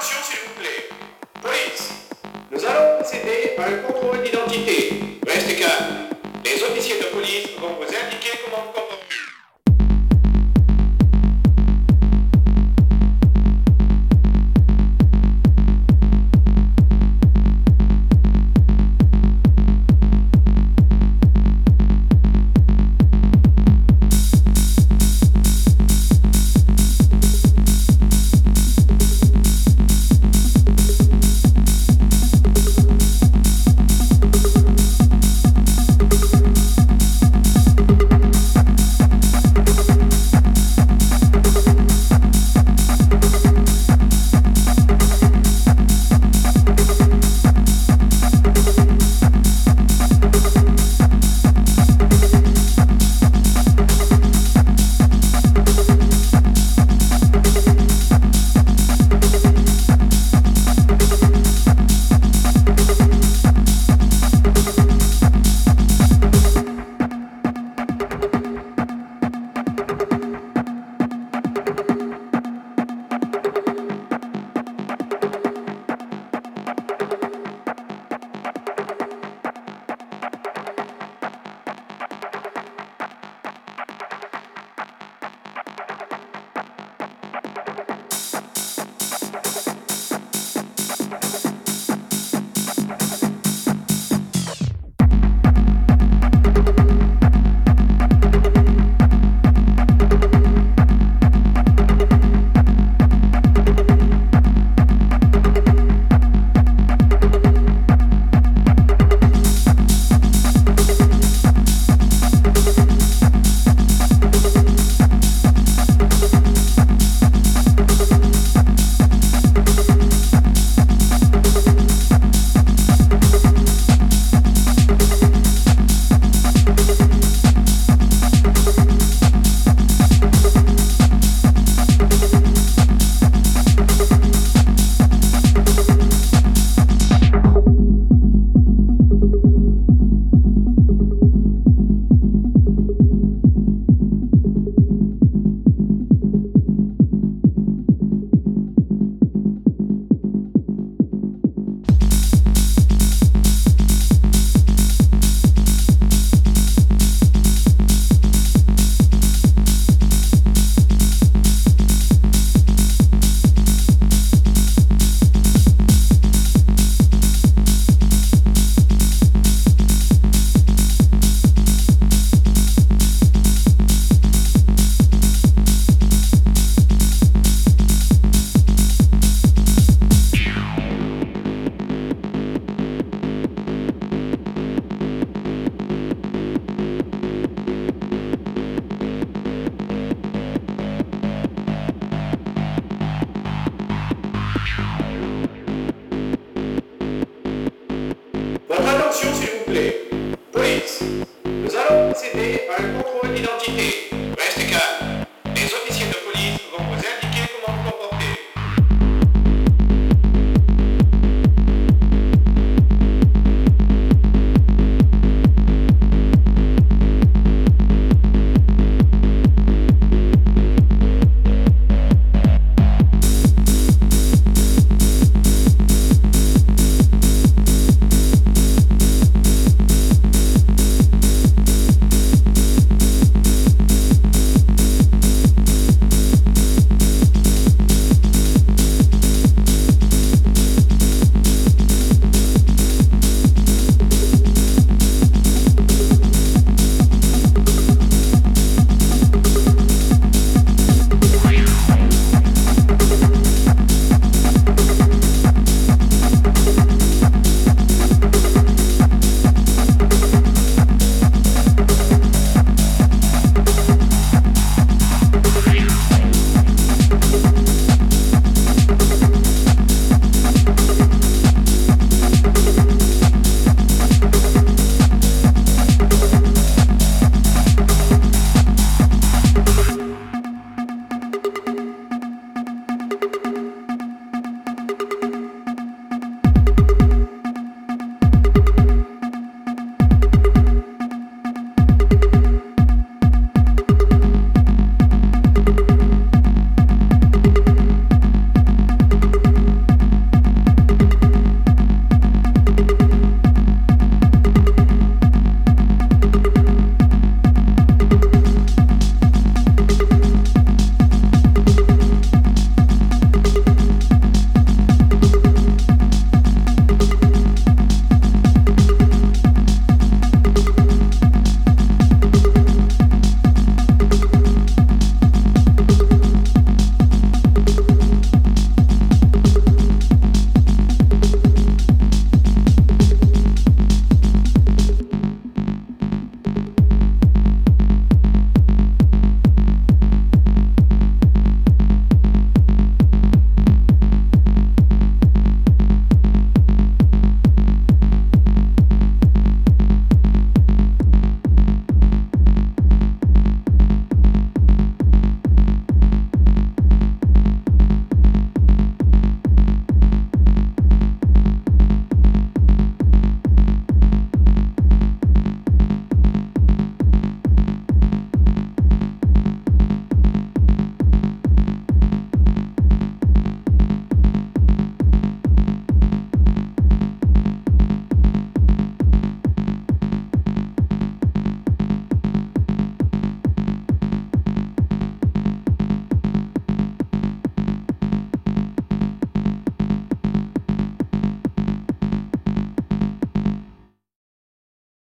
attention s'il vous plaît. Police, nous allons procéder à un contrôle d'identité. Restez calme. Les officiers de police vont vous indiquer comment attention, s'il vous plaît. Police, nous allons procéder à